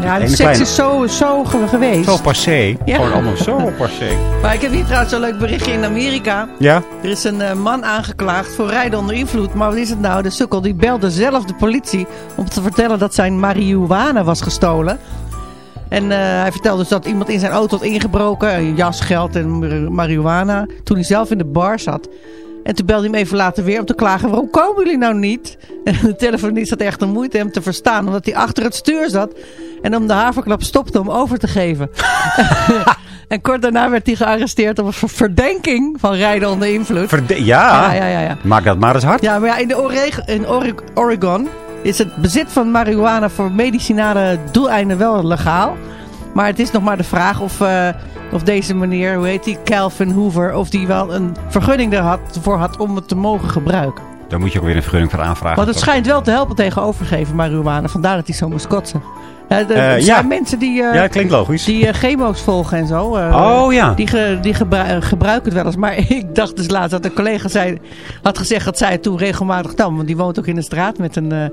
Ja, de seks kleine- is zo, zo ge- geweest. Zo passé. Ja. Gewoon allemaal zo passé. Maar ik heb hier trouwens een leuk berichtje in Amerika. Ja? Er is een eh, man aangeklaagd voor rijden onder invloed. Maar wat is het nou? De sukkel die belde zelf de politie om te vertellen dat zijn marihuana was gestolen. En eh, hij vertelde dus dat iemand in zijn auto had ingebroken. Jas, geld en mar- marihuana. Toen hij zelf in de bar zat. En toen belde hij hem even later weer om te klagen. Waarom komen jullie nou niet? En de telefonist had echt een moeite hem te verstaan. Omdat hij achter het stuur zat. En om de haverklap stopte om over te geven. en kort daarna werd hij gearresteerd op een ver- verdenking van rijden onder invloed. Verde- ja. Ja, ja, ja, ja. Maak dat maar eens hard. Ja, maar ja, in, de Oreg- in Ore- Oregon is het bezit van marihuana voor medicinale doeleinden wel legaal. Maar het is nog maar de vraag of, eh, of deze meneer, hoe heet die, Calvin Hoover, of die wel een vergunning er had, voor had om het te mogen gebruiken. Daar moet je ook weer een vergunning voor aanvragen. Want het toch? schijnt wel te helpen tegen overgeven marihuana. Vandaar dat hij zo moest kotsen. Ja, de, Eh, er ja. zijn mensen die, eh, Ja, klinkt logisch. die eh, chemo's volgen en zo. eh, Oh, ja. Die, ge- die gebru- eh, gebruiken het wel eens. Maar ik dacht dus laatst dat een collega zei, had gezegd dat zij het toen regelmatig nam. Want die woont ook in de straat met een, eh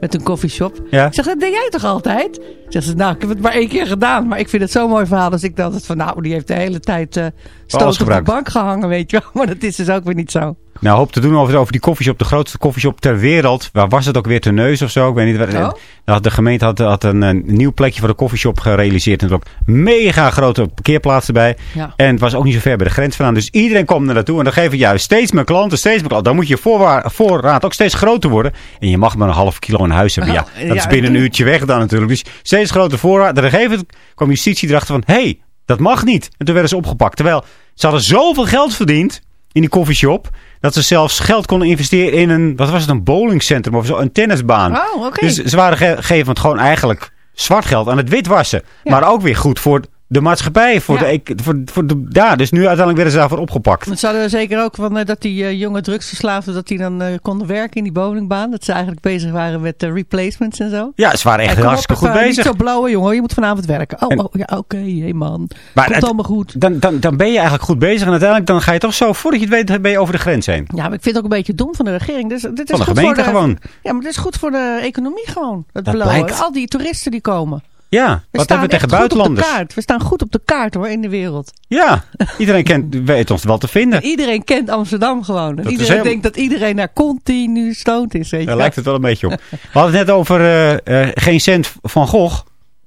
met een coffeeshop. Ja. Ik zeg, dat deed jij toch altijd? Zegt ze, nou ik heb het maar één keer gedaan. Maar ik vind het zo'n mooi verhaal. Dus ik dacht het van nou die heeft de hele tijd eh stoot op de bank gehangen. Weet je wel. Maar dat is dus ook weer niet zo. Nou, hoop te doen over, over die koffieshop. De grootste koffieshop ter wereld. Waar was het ook weer? Neus of zo? Ik weet niet. Waar, Oh. De gemeente had, had een, een nieuw plekje voor de koffieshop gerealiseerd. En er ook mega grote parkeerplaatsen bij. Ja. En het was ook niet zo ver bij de grens vandaan. Dus iedereen kwam er naartoe. En dan geven juist steeds meer klanten, steeds meer klanten. Dan moet je voorraad ook steeds groter worden. En je mag maar een half kilo in huis hebben. Ja, dat is binnen een en- uurtje weg dan natuurlijk. Dus steeds groter voorraad. Een gegeven kwam justitie erachter van... Hé, hey, dat mag niet. En toen werden ze opgepakt. Terwijl ze hadden zoveel geld verdiend in die koffieshop... dat ze zelfs geld konden investeren in een... wat was het, een bowlingcentrum of zo, een tennisbaan. Oh, oké. Dus ze waren ge gegeven gewoon eigenlijk zwart geld aan het witwassen. Ja. Maar ook weer goed voor de maatschappij. Voor Ja. de, voor, voor de, ja, dus nu uiteindelijk werden ze daarvoor opgepakt. Ze hadden zeker ook van, eh, dat die eh, jonge drugsverslaafden... dat die dan eh, konden werken in die bowlingbaan. Dat ze eigenlijk bezig waren met replacements en zo. Ja, ze waren echt Hey, hartstikke op, goed bezig. Niet zo blauwe jongen, je moet vanavond werken. Oh, En- oh ja, oké, hé man. Maar Komt het- allemaal goed. Dan, dan, dan ben je eigenlijk goed bezig. En uiteindelijk dan ga je toch zo, voordat je het weet, ben je over de grens heen. Ja, maar ik vind het ook een beetje dom van de regering. Dus, dit is Van de goed gemeente voor de, gewoon. Ja, maar het is goed voor de economie gewoon. Het Dat blauwe. blijkt. Al die toeristen die komen. Ja, We wat hebben we tegen buitenlanders? We staan goed op de kaart hoor, in de wereld. Ja, iedereen kent, weet ons wel te vinden. Iedereen kent Amsterdam gewoon. Dat iedereen heel- denkt dat iedereen daar continu stoned is. Weet je Daar lijkt het wel een beetje op. We hadden het net over eh, eh, geen cent van Gogh.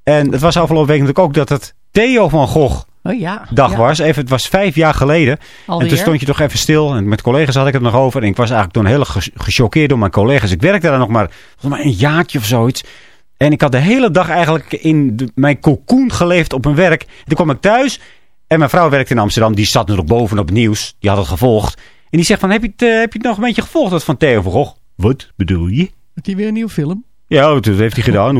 En het was afgelopen week natuurlijk ook dat het Theo van Gogh Oh ja. dag ja. was. Even, het was vijf jaar geleden. Alweer. En toen stond je toch even stil. En met collega's had ik het nog over. En ik was eigenlijk toen heel ges- gechoqueerd door mijn collega's. Ik werkte daar nog maar, volgens mij een jaartje of zoiets. En ik had de hele dag eigenlijk in de- mijn cocoon geleefd op mijn werk. En toen kwam ik thuis. En mijn vrouw werkte in Amsterdam. Die zat nog bovenop het nieuws. Die had het gevolgd. En die zegt van, heb je het, eh, heb je het nog een beetje gevolgd? Dat van Theo van Gogh. Wat bedoel je? Heeft hij weer een nieuwe film? Ja, dat heeft hij gedaan.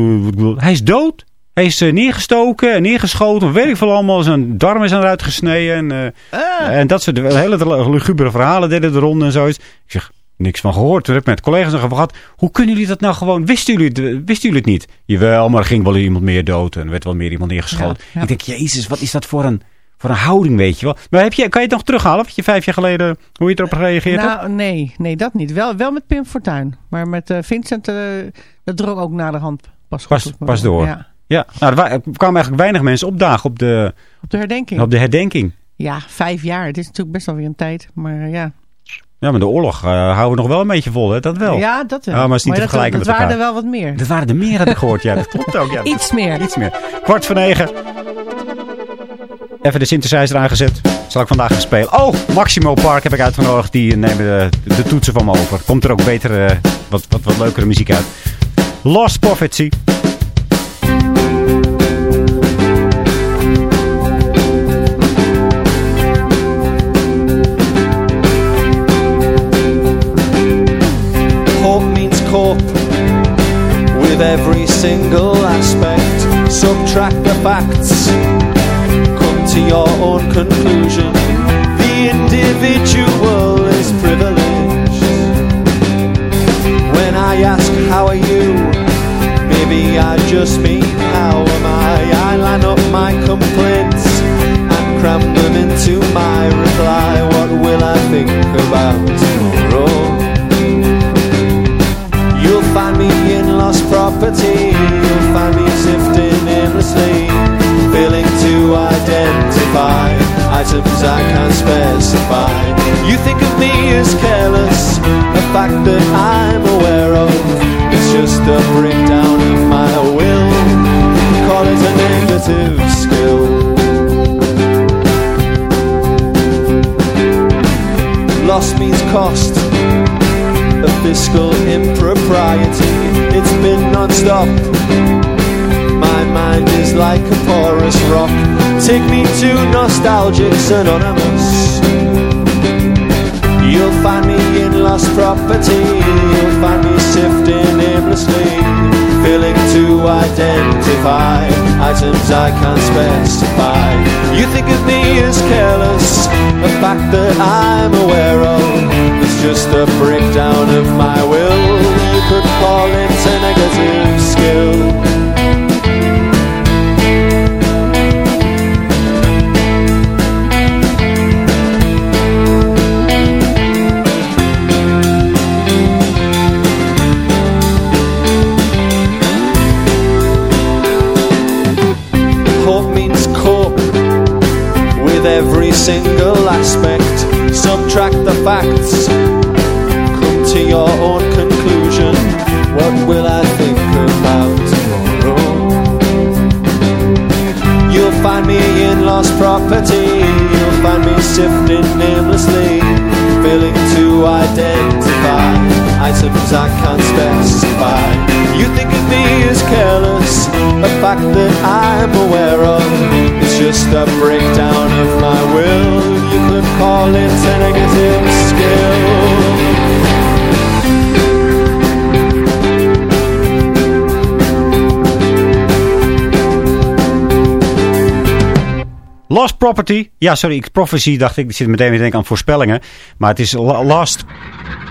Hij is dood. Hij is eh, neergestoken en neergeschoten. Weet ik veel allemaal. Zijn darmen zijn eruit gesneden. En, eh, Ah. en dat soort hele lugubere verhalen deden de ronde en zoiets. Ik zeg, niks van gehoord. Toen heb ik met collega's nog gehad. Hoe kunnen jullie dat nou gewoon... Wisten jullie, het, wisten jullie het niet? Jawel, maar er ging wel iemand meer dood. En er werd wel meer iemand neergeschoten. Ja, ja. Ik denk, jezus, wat is dat voor een, voor een houding, weet je wel. Maar heb je, kan je het nog terughalen? Wat je vijf jaar geleden, hoe je erop gereageerd hebt? Nou, nee, nee, dat niet. Wel, wel met Pim Fortuyn. Maar met eh, Vincent, eh, dat drong ook naar de hand pas goed. Pas, me. pas door. Ja, Ja, nou, er, wa- kwamen eigenlijk weinig mensen opdagen op de, op de herdenking. op de herdenking. Ja, vijf jaar. Het is natuurlijk best wel weer een tijd. Maar eh, ja. Ja, maar de oorlog eh, houden we nog wel een beetje vol, hè? Dat wel. Ja, dat wel. Maar het is niet te dat, vergelijken dat met waren er elkaar. wel wat meer. Dat waren er meer, had ik gehoord. Ja, dat klopt ook. Ja. Iets meer. Iets meer. Kwart voor negen. Even de synthesizer aangezet. Zal ik vandaag gaan spelen. Oh, Maximo Park heb ik uitgenodigd. Die nemen de, de toetsen van me over. Komt er ook beter, eh, wat, wat, wat leukere muziek uit. Lost Prophecy. With every single aspect. Subtract the facts, come to your own conclusion. The individual is privileged. When I ask, How are you? Maybe I just mean, How am I? I line up my complaints and cram them into my reply. What will I think about property. You'll find me sifting endlessly, failing to identify items I can't specify. You think of me as careless, a fact that I'm aware of. It's just a breakdown of my will. Call it a negative skill. Loss means cost fiscal impropriety. It's been non-stop. My mind is like a porous rock. Take me to Nostalgics Anonymous. You'll find me in lost property. You'll find me sifting aimlessly, failing to identify items I can't specify. You think of me as careless, a fact that I'm aware of. Just a breakdown of my will. You could call it a negative skill. Hope means cope with every single aspect. Sifting namelessly, failing to identify items I can't specify. You think of me as careless, a fact that I'm aware of. It's just a breakdown of my will. You could call it a negative skill. Lost Property. Ja, sorry, ik prophecy dacht ik. Ik zit meteen weer te denken aan voorspellingen. Maar het is la- Lost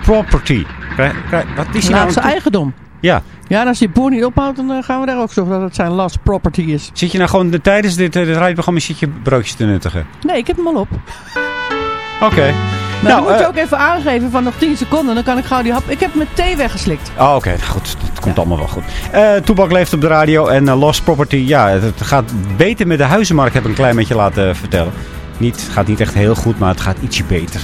Property. Krijg- krijg- Wat is hier nou? Laatste eigendom. Ja. Ja, en als je boer niet ophoudt, dan eh, gaan we daar ook zorgen dat het zijn last property is. Zit je nou gewoon de, tijdens dit, eh, dit rijprogramma zit je broodjes te nuttigen? Nee, ik heb hem al op. Oké. Maar dan moet je eh, ook even aangeven van nog 10 seconden. Dan kan ik gauw die hap... Ik heb mijn thee weggeslikt. Oh, oké. Goed, het komt allemaal wel goed. Eh Toebak leeft op de radio en eh, Lost Property. Ja, het, gaat beter met de huizenmarkt, heb ik een klein beetje laten vertellen. Niet, het gaat niet echt heel goed, maar het gaat ietsje beter.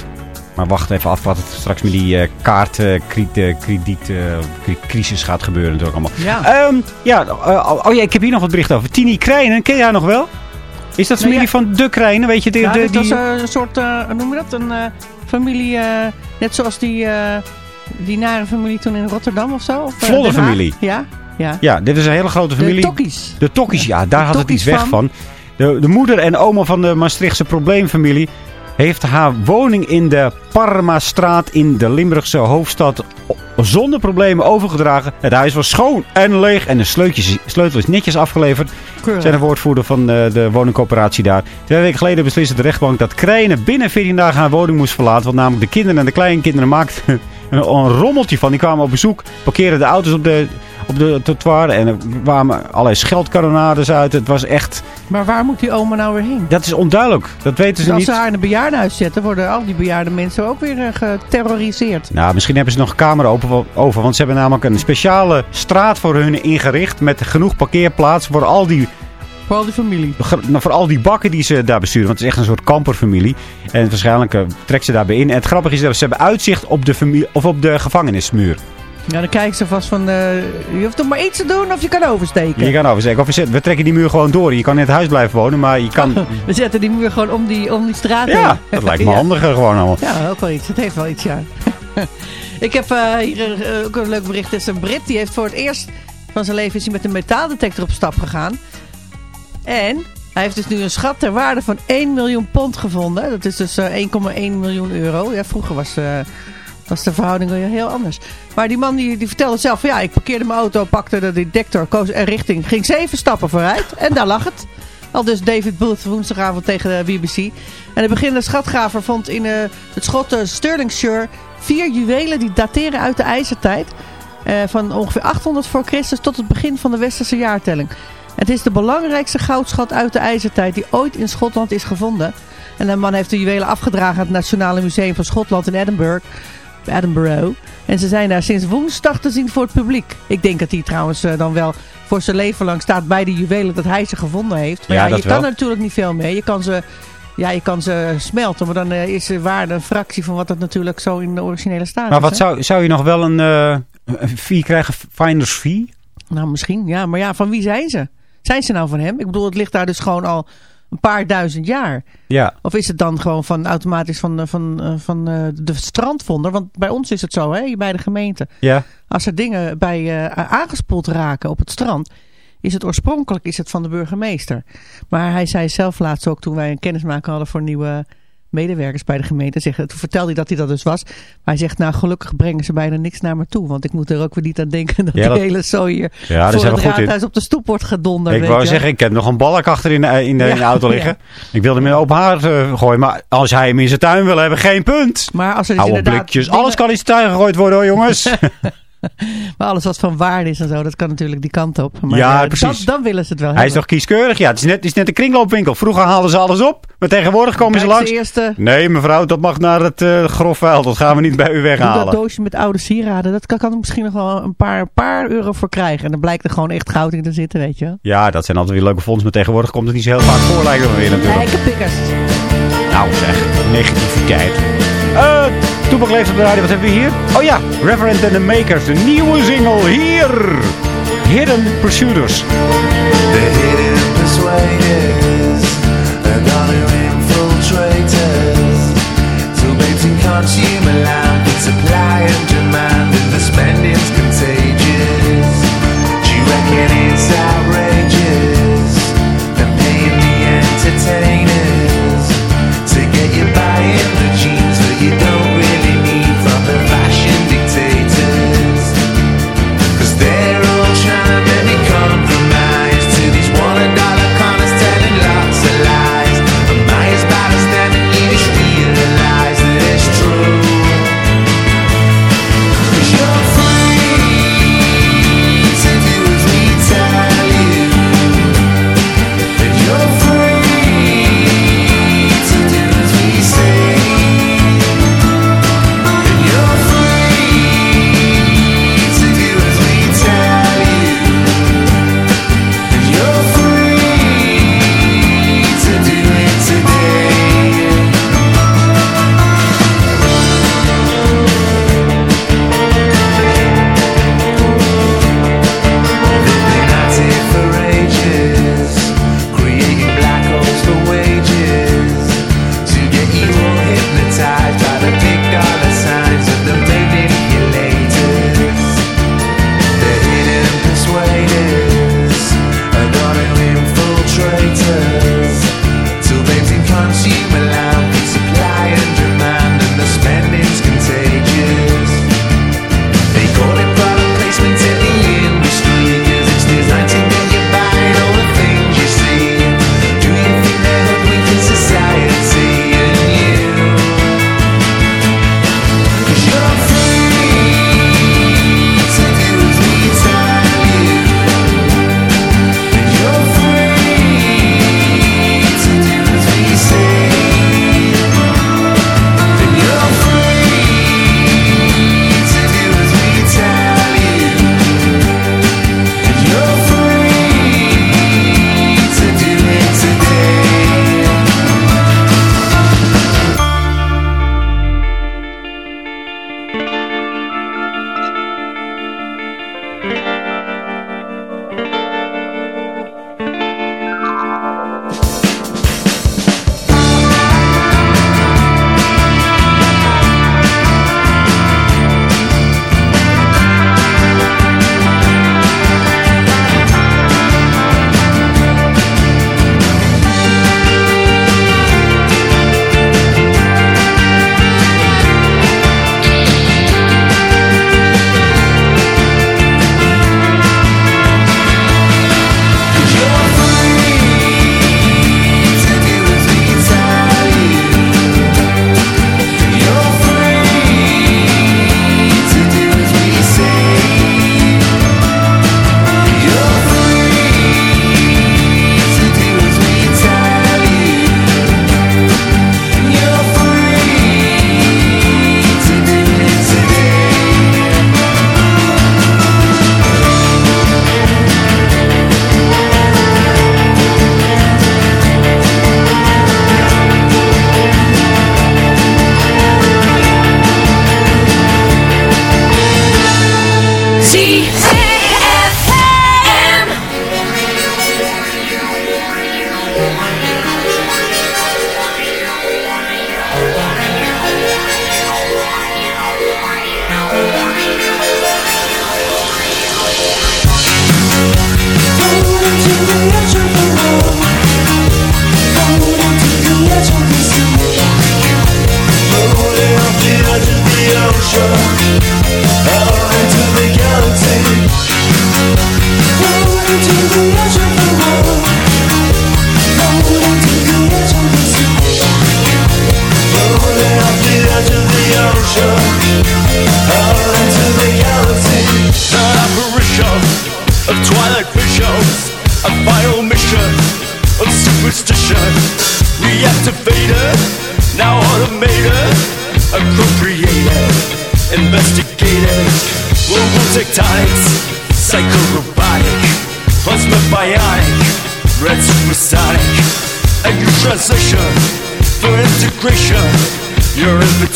Maar wacht even af wat het straks met die kaartkredietcrisis gaat gebeuren natuurlijk allemaal. Ja. Ehm, ja, eh, oh ja, ik heb hier nog wat bericht over. Tini Krijnen, ken jij haar nog wel? Is dat familie ja. van de Krijnen? Weet je, de, ja, de- die... eh, een soort, eh, hoe noem je dat? Een eh, familie, eh, net zoals die, die nare familie toen in Rotterdam of zo? Of? Vlodder-familie. Ja, ja. Ja, dit is een hele grote familie. De Tokkies. De Tokkies, ja, daar De had het iets weg van- van. De, de moeder en oma van de Maastrichtse probleemfamilie heeft haar woning in de Parmastraat in de Limburgse hoofdstad zonder problemen overgedragen. Het huis was schoon en leeg en de sleutel is netjes afgeleverd. Zijn de woordvoerder van eh, de woningcoöperatie daar. Twee weken geleden besliste de rechtbank dat Krijnen binnen 14 dagen haar woning moest verlaten. Want namelijk de kinderen en de kleinkinderen maakten een, een rommeltje van. Die kwamen op bezoek, parkeerden de auto's op de, op de trottoir. En er kwamen allerlei scheldkanonades uit. Het was echt... Maar waar moet die oma nou weer heen? Dat is onduidelijk. Dat weten ze Dus als niet. ze haar in een bejaardenhuis zetten, worden al die bejaarde mensen ook weer eh, geterroriseerd. Nou, misschien hebben ze nog een kamer open, over. Want ze hebben namelijk een speciale straat voor hun ingericht. Met genoeg parkeerplaats voor al die Voor al die familie. Nou, voor al die bakken die ze daar besturen. Want het is echt een soort kamperfamilie. En waarschijnlijk eh, trekt ze daarbij in. En het grappige is dat ze hebben uitzicht op de, familie, of op de gevangenismuur. Ja, dan kijken ze vast van, eh, je hoeft toch maar iets te doen of je kan oversteken. Je kan oversteken. Of we trekken die muur gewoon door. Je kan in het huis blijven wonen, maar je kan... We zetten die muur gewoon om die, om die straat heen. Ja, dat lijkt me Ja. handiger gewoon allemaal. Ja, ook wel iets. Het heeft wel iets, ja. ik heb eh, hier eh, ook een leuk bericht. Het is een Brit die heeft voor het eerst van zijn leven is hij met een metaaldetector op stap gegaan. En hij heeft dus nu een schat ter waarde van 1 miljoen pond gevonden. Dat is dus eh, 1,1 miljoen euro. Ja, vroeger was, was de verhouding weer heel anders. Maar die man die, die vertelde zelf ja, ik parkeerde mijn auto, pakte de detector, koos een richting, ging zeven stappen vooruit. En daar lag het. Al dus David Booth woensdagavond tegen de BBC. En de beginnende schatgraver vond in eh, het schot eh, Stirlingshire vier juwelen die dateren uit de ijzertijd. eh, van ongeveer 800 voor Christus tot het begin van de westerse jaartelling. Het is de belangrijkste goudschat uit de ijzertijd die ooit in Schotland is gevonden. En de man heeft de juwelen afgedragen aan het Nationale Museum van Schotland in Edinburgh. Edinburgh. En ze zijn daar sinds woensdag te zien voor het publiek. Ik denk dat hij trouwens eh, dan wel voor zijn leven lang staat bij de juwelen dat hij ze gevonden heeft. Maar Ja, ja, dat je kan wel. er natuurlijk niet veel mee. Je kan ze Ja, je kan ze smelten, maar dan eh, is de waarde een fractie van wat het natuurlijk zo in de originele staat Maar wat hè? zou, zou je nog wel een, eh, een fee krijgen? Finders fee? Nou, misschien. Ja, maar ja, van wie zijn ze? Zijn ze nou van hem? Ik bedoel, het ligt daar dus gewoon al een paar duizend jaar. Ja. Of is het dan gewoon van automatisch van, eh, van, eh, van eh, de strandvonder? Want bij ons is het zo, hè, bij de gemeente. Ja. Als er dingen bij eh, aangespoeld raken op het strand, is het oorspronkelijk is het van de burgemeester. Maar hij zei zelf laatst ook toen wij een kennismaking hadden voor nieuwe medewerkers bij de gemeente. Zeg, toen vertelde hij dat hij dat dus was. Maar hij zegt, nou gelukkig brengen ze bijna niks naar me toe. Want ik moet er ook weer niet aan denken dat Ja, de dat- hele zooi hier Ja, voor zijn het raadhuis op de stoep wordt gedonderd. Ik weet wou je. zeggen, ik heb nog een balk achter in de, in de, in de auto liggen. Ik wilde hem in open haar eh, gooien. Maar als hij hem in zijn tuin wil hebben, geen punt. Maar als er dus Oude inderdaad blikjes. Alles kan in zijn tuin gegooid worden hoor jongens. Maar alles wat van waarde is en zo, dat kan natuurlijk die kant op. Maar Ja, eh, precies. Dan, dan willen ze het wel hij is toch kieskeurig? Ja, het is net, het is net een kringloopwinkel. Vroeger haalden ze alles op. Maar tegenwoordig komen ze langs. de eerste- Nee mevrouw, dat mag naar het eh grof vuil. Dat gaan we niet bij u weghalen. dat doosje met oude sieraden, dat kan, kan ik misschien nog wel een paar, paar euro voor krijgen. En dan blijkt er gewoon echt goud in te zitten, weet je wel. Ja, dat zijn altijd weer leuke fondsen. Maar tegenwoordig komt het niet zo heel vaak voor, lijkt het me weer natuurlijk. Lijkenpikkers. Nou zeg, negativiteit. Toepak leeft op de radio. Wat hebben we hier? Oh ja, Reverend and the Makers. De nieuwe single hier. Hidden Pursuers. The hidden persuaders are gonna infiltrate us. So babes in consumer land, supply and demand, and the spending's contagious.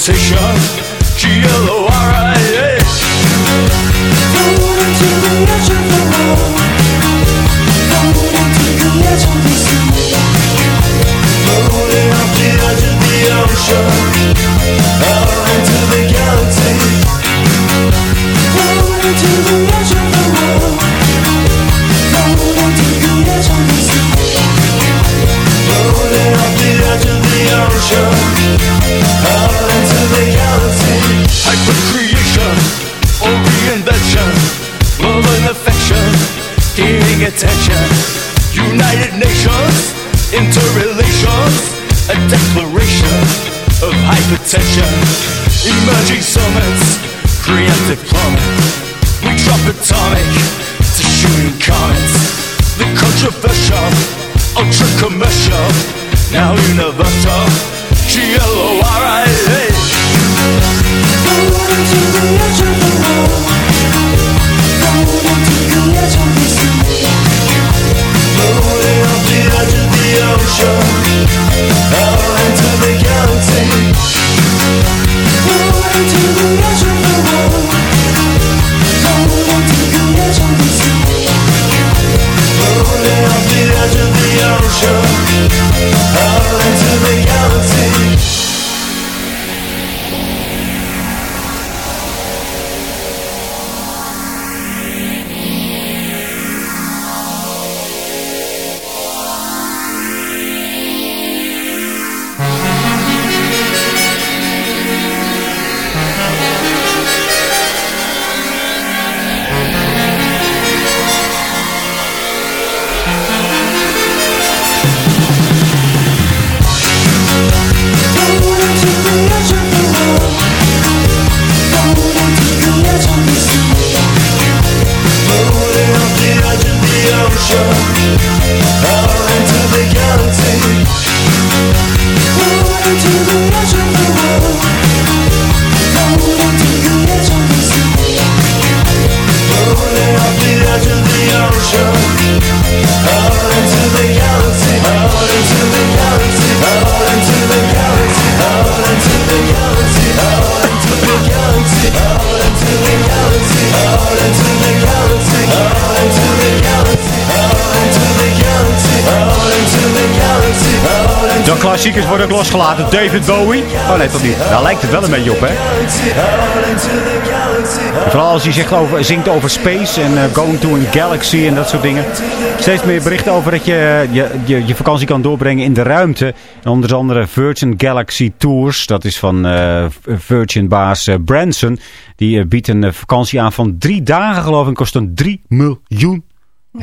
Session David Bowie. Oh nee, toch niet. Daar lijkt het wel een beetje op, hè? Vooral als hij zegt over, zingt over space en eh, going to a galaxy en dat soort dingen. Steeds meer berichten over dat je je, je je vakantie kan doorbrengen in de ruimte. En onder andere Virgin Galaxy Tours. Dat is van eh, Virgin-baas eh, Branson. Die eh, biedt een eh, vakantie aan van drie dagen geloof ik. Kost een 3 miljoen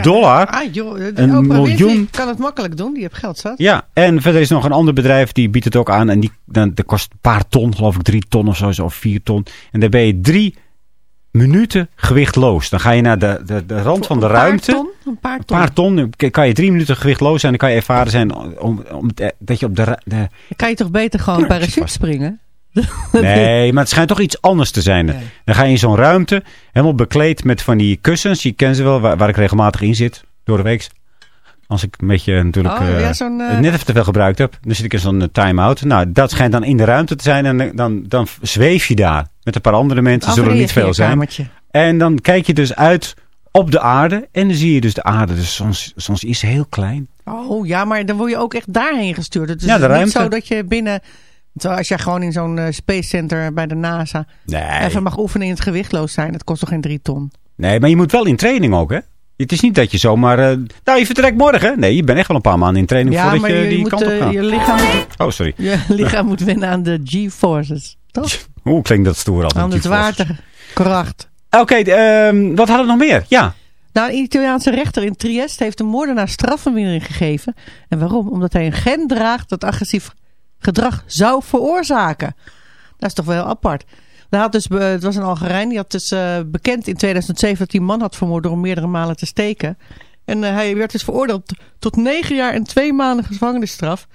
dollar. Ah joh, Een Oprah Winfrey miljoen. kan het makkelijk doen. Die heeft geld zat. Ja, en verder is nog een ander bedrijf die biedt het ook aan. En die, dan, dat kost een paar ton, geloof ik drie ton of zo, of vier ton. En dan ben je drie minuten gewichtloos. Dan ga je naar de, de, de rand van de Een paar ruimte. ton, Een paar Een ton. paar ton, kan je drie minuten gewichtloos zijn. Dan kan je ervaren zijn om, om, dat je op de, ra- de... Dan kan je toch beter gewoon parachute springen? Nee, maar het schijnt toch iets anders te zijn. Dan ga je in zo'n ruimte, helemaal bekleed met van die kussens. Je kent ze wel, waar, waar ik regelmatig in zit, door de week. Als ik een beetje natuurlijk Oh, eh, ja, eh, net even te veel gebruikt heb, dan zit ik in zo'n eh, time-out. Nou, dat schijnt dan in de ruimte te zijn en dan, dan, dan zweef je daar met een paar andere mensen. Zullen er niet veel zijn. En dan kijk je dus uit op de aarde en dan zie je dus de aarde. Dus soms, soms is ze heel klein. Oh ja, maar dan word je ook echt daarheen gestuurd. Het is Ja, de niet ruimte. zo dat je binnen... Zoals jij gewoon in zo'n eh, space center bij de NASA Nee. even mag oefenen in het gewichtloos zijn. Dat kost toch geen drie ton? Nee, maar je moet wel in training ook, hè? Het is niet dat je zomaar... eh, nou, je vertrekt morgen. Nee, je bent echt wel een paar maanden in training Ja, voordat je, je, die moet, kant op eh, gaat. je lichaam, moet, Oh, sorry. je lichaam moet wennen aan de G-forces. Toch? Oeh, klinkt dat stoer altijd. Aan vloggers. zwaartekracht. Oké, ehm, wat hadden we nog meer? Ja. Nou, een Italiaanse rechter in Trieste heeft een moordenaar strafvermindering gegeven. En waarom? Omdat hij een gen draagt dat agressief gedrag zou veroorzaken. Dat is toch wel heel apart. Hij had dus, be- het was een Algerijn, die had dus eh, bekend in 2007 dat hij een man had vermoord door meerdere malen te steken. En eh, hij werd dus veroordeeld tot negen jaar en twee maanden gevangenisstraf.